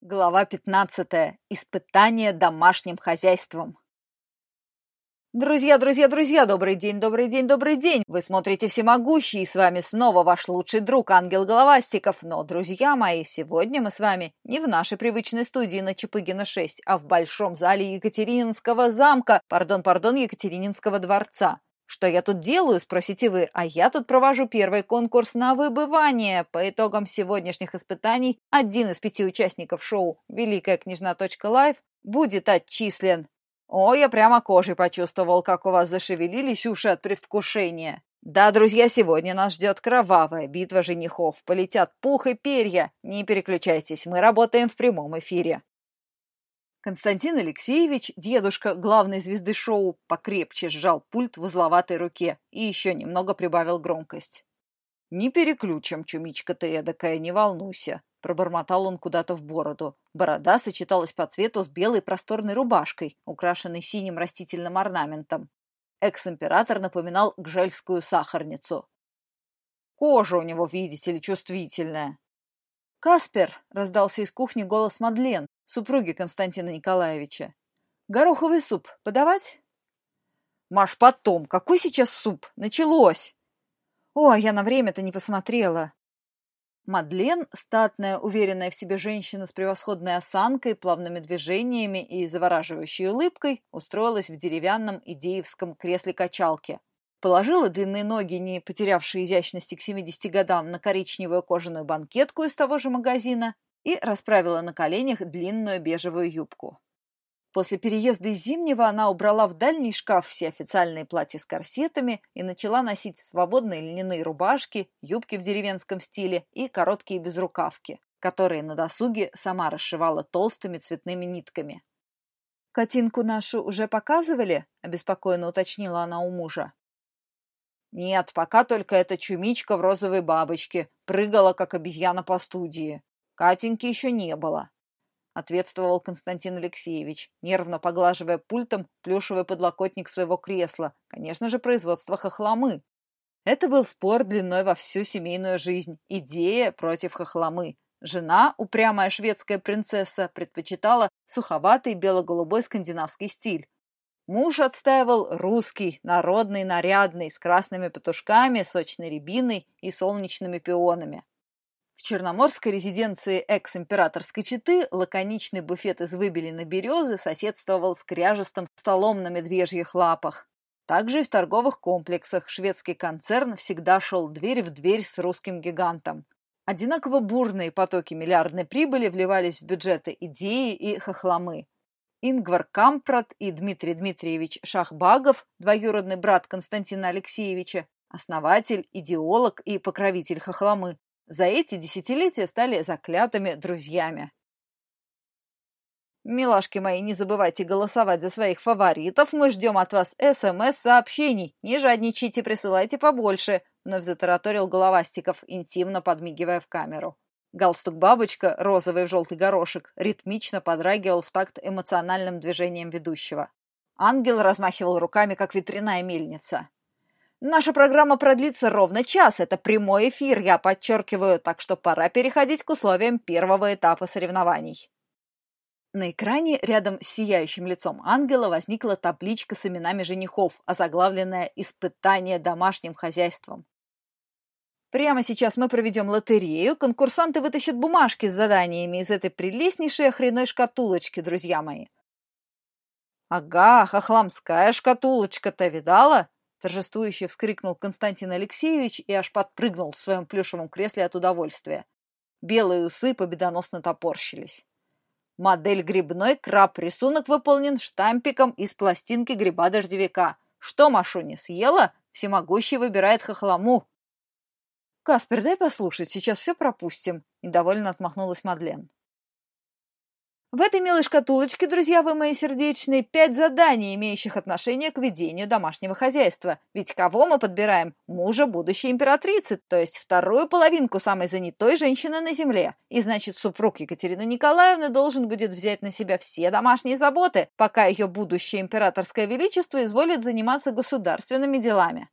Глава 15. Испытание домашним хозяйством. Друзья, друзья, друзья, добрый день, добрый день, добрый день. Вы смотрите «Всемогущий», и с вами снова ваш лучший друг Ангел Головастиков. Но, друзья мои, сегодня мы с вами не в нашей привычной студии на Чапыгина 6, а в большом зале Екатерининского замка, пардон, пардон, Екатерининского дворца. Что я тут делаю, спросите вы, а я тут провожу первый конкурс на выбывание. По итогам сегодняшних испытаний один из пяти участников шоу «Великая княжна.лайв» будет отчислен. О, я прямо кожей почувствовал, как у вас зашевелились уши от предвкушения. Да, друзья, сегодня нас ждет кровавая битва женихов. Полетят пух и перья. Не переключайтесь, мы работаем в прямом эфире. Константин Алексеевич, дедушка главной звезды шоу, покрепче сжал пульт в узловатой руке и еще немного прибавил громкость. «Не переключим, чумичка ты эдакая, не волнуйся», — пробормотал он куда-то в бороду. Борода сочеталась по цвету с белой просторной рубашкой, украшенной синим растительным орнаментом. Экс-император напоминал гжельскую сахарницу. «Кожа у него, видите ли, чувствительная». «Каспер!» — раздался из кухни голос Мадлен, супруги Константина Николаевича. «Гороховый суп подавать?» «Маш, потом! Какой сейчас суп? Началось!» «О, я на время-то не посмотрела!» Мадлен, статная, уверенная в себе женщина с превосходной осанкой, плавными движениями и завораживающей улыбкой, устроилась в деревянном идеевском кресле-качалке. Положила длинные ноги, не потерявшие изящности к 70 годам, на коричневую кожаную банкетку из того же магазина и расправила на коленях длинную бежевую юбку. После переезда из Зимнего она убрала в дальний шкаф все официальные платья с корсетами и начала носить свободные льняные рубашки, юбки в деревенском стиле и короткие безрукавки, которые на досуге сама расшивала толстыми цветными нитками. «Котинку нашу уже показывали?» – обеспокоенно уточнила она у мужа. «Нет, пока только эта чумичка в розовой бабочке прыгала, как обезьяна по студии. Катеньки еще не было, — ответствовал Константин Алексеевич, нервно поглаживая пультом плюшевый подлокотник своего кресла, конечно же, производство хохломы. Это был спор длиной во всю семейную жизнь, идея против хохломы. Жена, упрямая шведская принцесса, предпочитала суховатый бело-голубой скандинавский стиль. Муж отстаивал русский, народный, нарядный, с красными петушками, сочной рябиной и солнечными пионами. В черноморской резиденции экс-императорской четы лаконичный буфет из выбеленной березы соседствовал с кряжестым столом на медвежьих лапах. Также и в торговых комплексах шведский концерн всегда шел дверь в дверь с русским гигантом. Одинаково бурные потоки миллиардной прибыли вливались в бюджеты идеи и хохломы. Ингвар Кампрат и Дмитрий Дмитриевич Шахбагов, двоюродный брат Константина Алексеевича, основатель, идеолог и покровитель хохломы, за эти десятилетия стали заклятыми друзьями. Милашки мои, не забывайте голосовать за своих фаворитов. Мы ждем от вас СМС-сообщений. Не жадничайте, присылайте побольше. Вновь затараторил Головастиков, интимно подмигивая в камеру. Галстук-бабочка, розовый в желтый горошек, ритмично подрагивал в такт эмоциональным движением ведущего. Ангел размахивал руками, как ветряная мельница. Наша программа продлится ровно час. Это прямой эфир, я подчеркиваю, так что пора переходить к условиям первого этапа соревнований. На экране рядом с сияющим лицом ангела возникла табличка с именами женихов, озаглавленная «Испытание домашним хозяйством». Прямо сейчас мы проведем лотерею, конкурсанты вытащат бумажки с заданиями из этой прелестнейшей охренной шкатулочки, друзья мои. Ага, хохламская шкатулочка-то видала? Торжествующе вскрикнул Константин Алексеевич и аж подпрыгнул в своем плюшевом кресле от удовольствия. Белые усы победоносно топорщились. Модель грибной краб. Рисунок выполнен штампиком из пластинки гриба-дождевика. Что Машу не съела? Всемогущий выбирает хохлому. «Каспер, дай послушать, сейчас все пропустим», — недовольно отмахнулась Мадлен. В этой милой шкатулочке, друзья вы мои сердечные, пять заданий, имеющих отношение к ведению домашнего хозяйства. Ведь кого мы подбираем? Мужа будущей императрицы, то есть вторую половинку самой занятой женщины на земле. И значит, супруг Екатерины Николаевны должен будет взять на себя все домашние заботы, пока ее будущее императорское величество изволит заниматься государственными делами.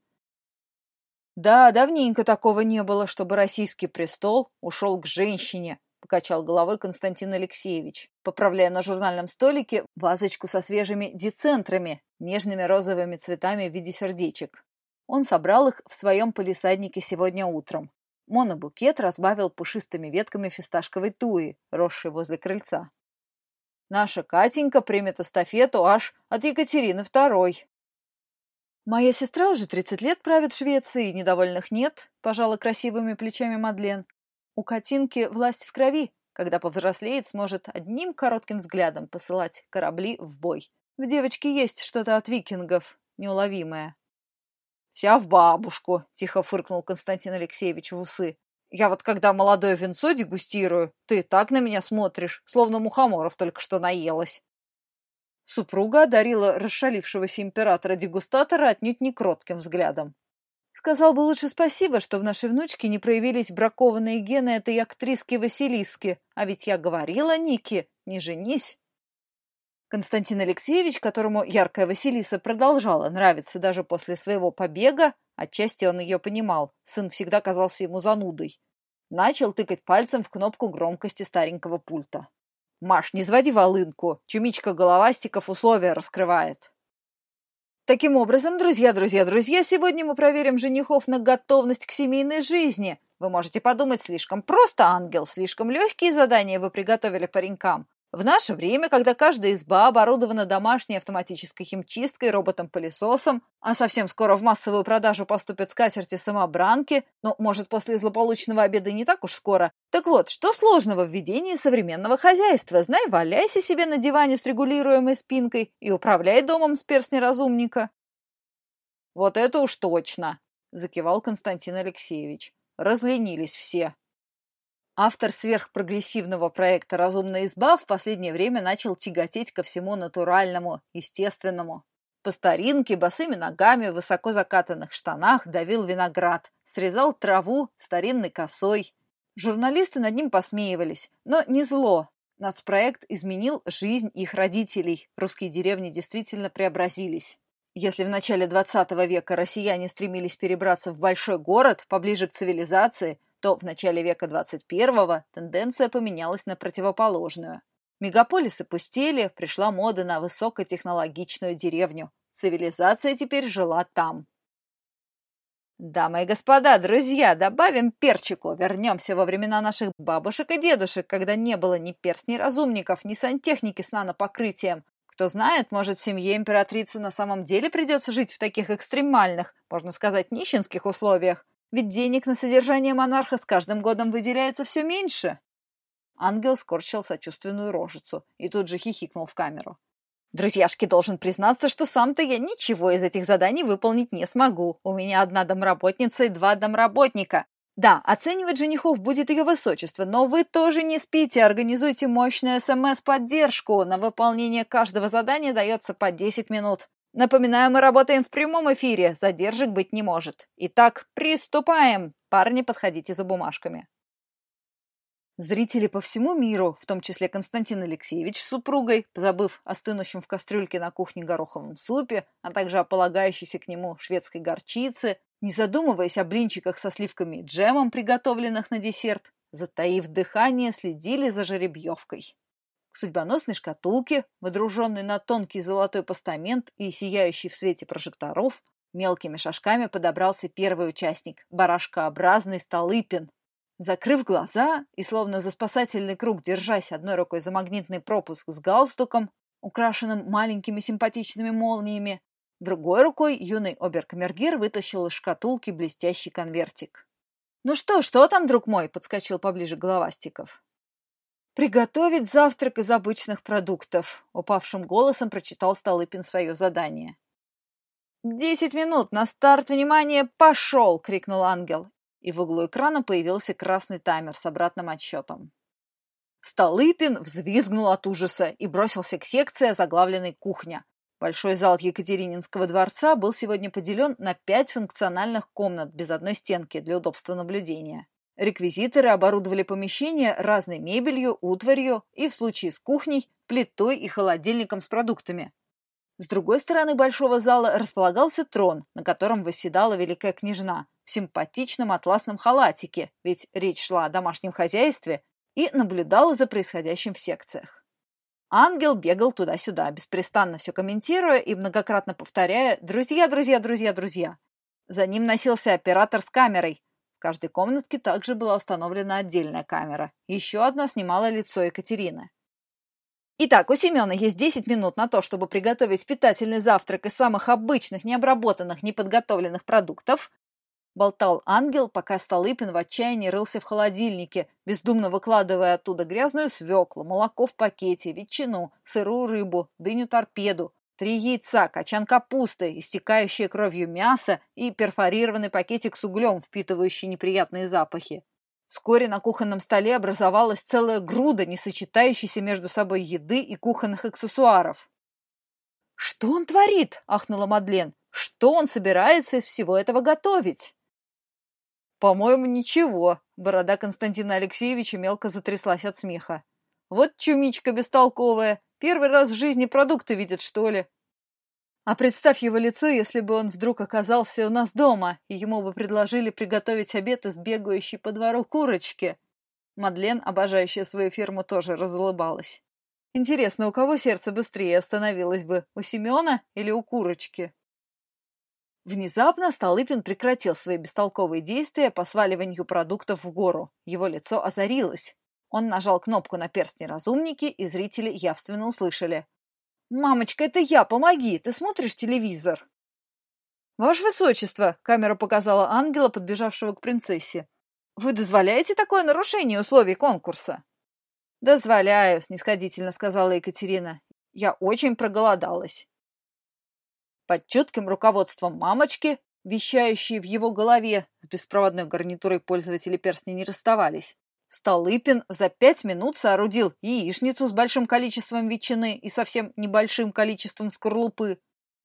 Да, давненько такого не было, чтобы российский престол ушел к женщине, покачал головой Константин Алексеевич, поправляя на журнальном столике вазочку со свежими децентрами, нежными розовыми цветами в виде сердечек. Он собрал их в своем полисаднике сегодня утром. Монобукет разбавил пушистыми ветками фисташковой туи, росшей возле крыльца. Наша Катенька примет эстафету аж от Екатерины II. «Моя сестра уже тридцать лет правит Швецией, недовольных нет», – пожала красивыми плечами Мадлен. «У Катинки власть в крови. Когда повзрослеет, сможет одним коротким взглядом посылать корабли в бой. В девочке есть что-то от викингов, неуловимое». «Вся в бабушку», – тихо фыркнул Константин Алексеевич в усы. «Я вот когда молодое винцо дегустирую, ты так на меня смотришь, словно мухоморов только что наелась». Супруга одарила расшалившегося императора-дегустатора отнюдь не кротким взглядом. Сказал бы лучше спасибо, что в нашей внучке не проявились бракованные гены этой актриски Василиски, а ведь я говорила Нике, не женись. Константин Алексеевич, которому яркая Василиса продолжала нравиться даже после своего побега, отчасти он ее понимал, сын всегда казался ему занудой, начал тыкать пальцем в кнопку громкости старенького пульта. «Маш, не зводи волынку, чумичка головастиков условия раскрывает». Таким образом, друзья, друзья, друзья, сегодня мы проверим женихов на готовность к семейной жизни. Вы можете подумать, слишком просто, ангел, слишком легкие задания вы приготовили паренькам. В наше время, когда каждая изба оборудована домашней автоматической химчисткой, роботом-пылесосом, а совсем скоро в массовую продажу поступят скатерти-самобранки, ну, может, после злополучного обеда не так уж скоро. Так вот, что сложного в ведении современного хозяйства? Знай, валяйся себе на диване с регулируемой спинкой и управляй домом с перстня разумника. Вот это уж точно, закивал Константин Алексеевич. Разленились все. Автор сверхпрогрессивного проекта «Разумная изба» в последнее время начал тяготеть ко всему натуральному, естественному. По старинке, босыми ногами, в высоко закатанных штанах давил виноград, срезал траву старинной косой. Журналисты над ним посмеивались, но не зло. Нацпроект изменил жизнь их родителей. Русские деревни действительно преобразились. Если в начале XX века россияне стремились перебраться в большой город, поближе к цивилизации, то в начале века 21-го тенденция поменялась на противоположную. Мегаполисы пустели, пришла мода на высокотехнологичную деревню. Цивилизация теперь жила там. Дамы и господа, друзья, добавим перчику. Вернемся во времена наших бабушек и дедушек, когда не было ни перстней разумников, ни сантехники с нанопокрытием. Кто знает, может, семье императрицы на самом деле придется жить в таких экстремальных, можно сказать, нищенских условиях. Ведь денег на содержание монарха с каждым годом выделяется все меньше. Ангел скорчил сочувственную рожицу и тут же хихикнул в камеру. Друзьяшки, должен признаться, что сам-то я ничего из этих заданий выполнить не смогу. У меня одна домработница и два домработника. Да, оценивать женихов будет ее высочество, но вы тоже не спите, организуйте мощную СМС-поддержку. На выполнение каждого задания дается по 10 минут. Напоминаю, мы работаем в прямом эфире, задержек быть не может. Итак, приступаем. Парни, подходите за бумажками. Зрители по всему миру, в том числе Константин Алексеевич с супругой, забыв о стынущем в кастрюльке на кухне гороховом супе, а также о полагающейся к нему шведской горчице, не задумываясь о блинчиках со сливками и джемом, приготовленных на десерт, затаив дыхание, следили за жеребьевкой. К судьбоносной шкатулке, водруженной на тонкий золотой постамент и сияющий в свете прожекторов, мелкими шажками подобрался первый участник, барашкообразный Столыпин. Закрыв глаза и, словно за спасательный круг, держась одной рукой за магнитный пропуск с галстуком, украшенным маленькими симпатичными молниями, другой рукой юный оберкамергер вытащил из шкатулки блестящий конвертик. «Ну что, что там, друг мой?» — подскочил поближе Головастиков. «Приготовить завтрак из обычных продуктов», — упавшим голосом прочитал Столыпин свое задание. «Десять минут! На старт! Внимание! Пошел!» — крикнул ангел. И в углу экрана появился красный таймер с обратным отсчетом. Столыпин взвизгнул от ужаса и бросился к секции, озаглавленной «Кухня». Большой зал Екатерининского дворца был сегодня поделен на пять функциональных комнат без одной стенки для удобства наблюдения. Реквизиторы оборудовали помещение разной мебелью, утварью и, в случае с кухней, плитой и холодильником с продуктами. С другой стороны большого зала располагался трон, на котором восседала великая княжна в симпатичном атласном халатике, ведь речь шла о домашнем хозяйстве, и наблюдала за происходящим в секциях. Ангел бегал туда-сюда, беспрестанно все комментируя и многократно повторяя «Друзья, друзья, друзья, друзья». За ним носился оператор с камерой. Каждой комнатке также была установлена отдельная камера. Еще одна снимала лицо Екатерины. Итак, у Семена есть 10 минут на то, чтобы приготовить питательный завтрак из самых обычных, необработанных, неподготовленных продуктов, болтал ангел, пока Столыпин в отчаянии рылся в холодильнике, бездумно выкладывая оттуда грязную свеклу, молоко в пакете, ветчину, сырую рыбу, дыню-торпеду, три яйца, качан капусты, истекающее кровью мясо и перфорированный пакетик с углем, впитывающий неприятные запахи. Вскоре на кухонном столе образовалась целая груда, не сочетающейся между собой еды и кухонных аксессуаров. «Что он творит?» – ахнула Мадлен. «Что он собирается из всего этого готовить?» «По-моему, ничего», — борода Константина Алексеевича мелко затряслась от смеха. «Вот чумичка бестолковая, первый раз в жизни продукты видит, что ли?» А представь его лицо, если бы он вдруг оказался у нас дома, и ему бы предложили приготовить обед из бегающей по двору курочки. Мадлен, обожающая свою фирму, тоже разулыбалась. Интересно, у кого сердце быстрее остановилось бы, у Семена или у курочки? Внезапно Столыпин прекратил свои бестолковые действия по сваливанию продуктов в гору. Его лицо озарилось. Он нажал кнопку на перстне разумники, и зрители явственно услышали. «Мамочка, это я, помоги! Ты смотришь телевизор?» «Ваше Высочество!» — камера показала ангела, подбежавшего к принцессе. «Вы дозволяете такое нарушение условий конкурса?» «Дозволяю», — снисходительно сказала Екатерина. «Я очень проголодалась». Под чутким руководством мамочки, вещающей в его голове, с беспроводной гарнитурой пользователи перстня не расставались, Столыпин за пять минут соорудил яичницу с большим количеством ветчины и совсем небольшим количеством скорлупы.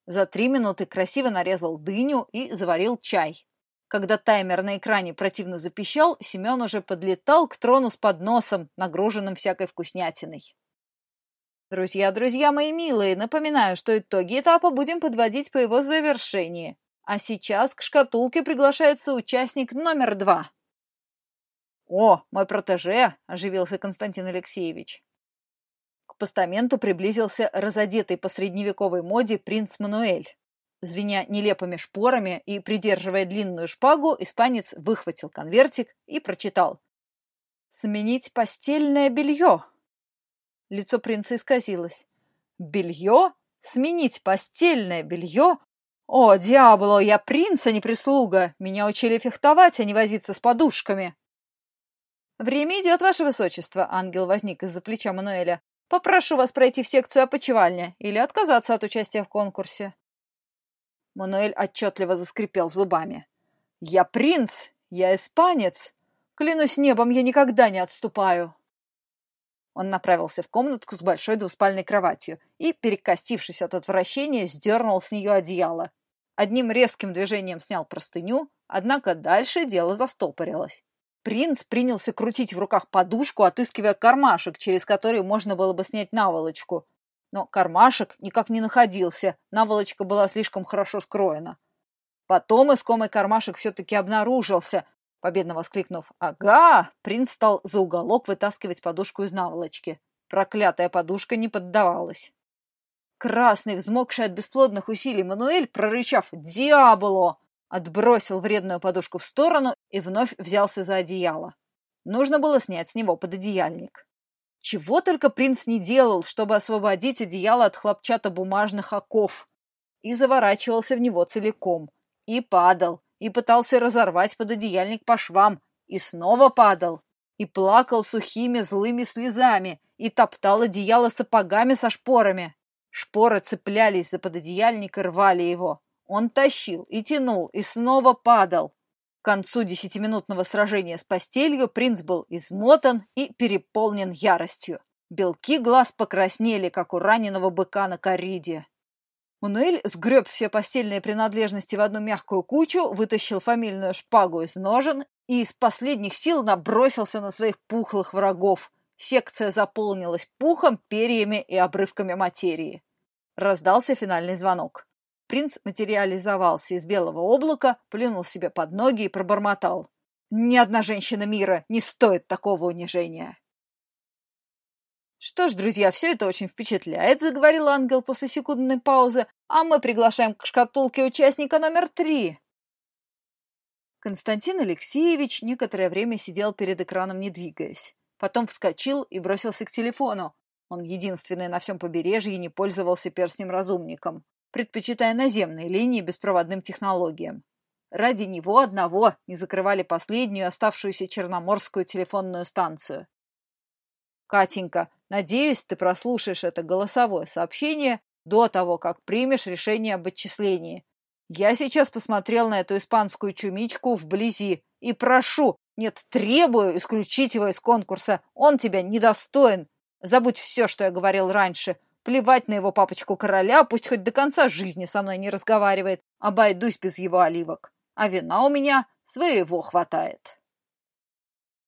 За три минуты красиво нарезал дыню и заварил чай. Когда таймер на экране противно запищал, Семен уже подлетал к трону с подносом, нагруженным всякой вкуснятиной. Друзья, друзья мои милые, напоминаю, что итоги этапа будем подводить по его завершении. А сейчас к шкатулке приглашается участник номер два. «О, мой протеже!» – оживился Константин Алексеевич. К постаменту приблизился разодетый по средневековой моде принц Мануэль. Звеня нелепыми шпорами и придерживая длинную шпагу, испанец выхватил конвертик и прочитал. «Сменить постельное белье!» Лицо принца исказилось. «Белье? Сменить постельное белье? О, дьяволо, я принц, а не прислуга! Меня учили фехтовать, а не возиться с подушками!» «Время идет, ваше высочество!» — ангел возник из-за плеча Мануэля. «Попрошу вас пройти в секцию опочивальня или отказаться от участия в конкурсе». Мануэль отчетливо заскрипел зубами. «Я принц! Я испанец! Клянусь небом, я никогда не отступаю!» Он направился в комнатку с большой двуспальной кроватью и, перекостившись от отвращения, сдернул с нее одеяло. Одним резким движением снял простыню, однако дальше дело застопорилось. Принц принялся крутить в руках подушку, отыскивая кармашек, через который можно было бы снять наволочку. Но кармашек никак не находился, наволочка была слишком хорошо скроена. Потом искомый кармашек все-таки обнаружился, Победно воскликнув «Ага!», принц стал за уголок вытаскивать подушку из наволочки. Проклятая подушка не поддавалась. Красный, взмокший от бесплодных усилий Мануэль, прорычав «Диаболо!», отбросил вредную подушку в сторону и вновь взялся за одеяло. Нужно было снять с него пододеяльник. Чего только принц не делал, чтобы освободить одеяло от хлопчатобумажных оков. И заворачивался в него целиком. И падал, и пытался разорвать пододеяльник по швам, и снова падал, и плакал сухими злыми слезами, и топтал одеяло сапогами со шпорами. Шпоры цеплялись за пододеяльник и рвали его. Он тащил и тянул, и снова падал. К концу десятиминутного сражения с постелью принц был измотан и переполнен яростью. Белки глаз покраснели, как у раненого быка на кориде. Мануэль сгреб все постельные принадлежности в одну мягкую кучу, вытащил фамильную шпагу из ножен и из последних сил набросился на своих пухлых врагов. Секция заполнилась пухом, перьями и обрывками материи. Раздался финальный звонок. Принц материализовался из белого облака, плюнул себе под ноги и пробормотал. «Ни одна женщина мира не стоит такого унижения!» «Что ж, друзья, все это очень впечатляет», — заговорил ангел после секундной паузы, «а мы приглашаем к шкатулке участника номер три». Константин Алексеевич некоторое время сидел перед экраном, не двигаясь. Потом вскочил и бросился к телефону. Он единственный на всем побережье не пользовался перстнем-разумником, предпочитая наземные линии беспроводным технологиям. Ради него одного не закрывали последнюю оставшуюся черноморскую телефонную станцию. «Катенька, надеюсь, ты прослушаешь это голосовое сообщение до того, как примешь решение об отчислении. Я сейчас посмотрел на эту испанскую чумичку вблизи и прошу, нет, требую исключить его из конкурса. Он тебя недостоин. Забудь все, что я говорил раньше. Плевать на его папочку короля, пусть хоть до конца жизни со мной не разговаривает. Обойдусь без его оливок. А вина у меня своего хватает.